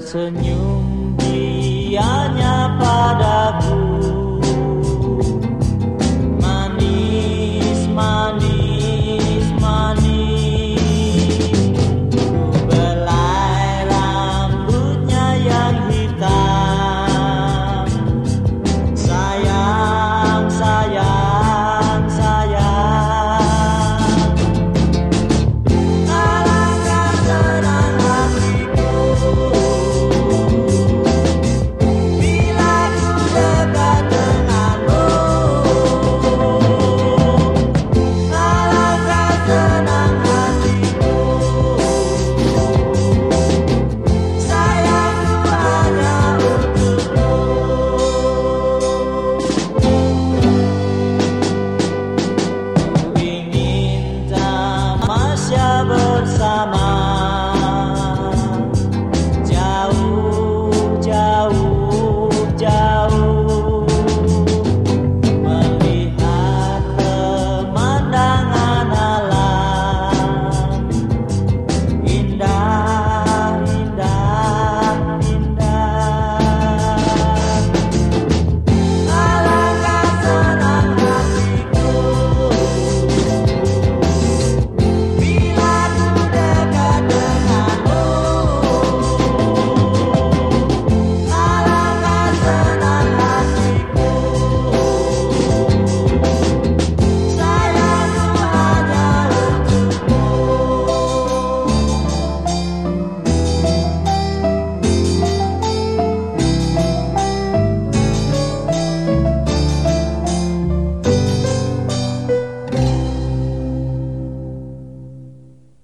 tersenyum padaku my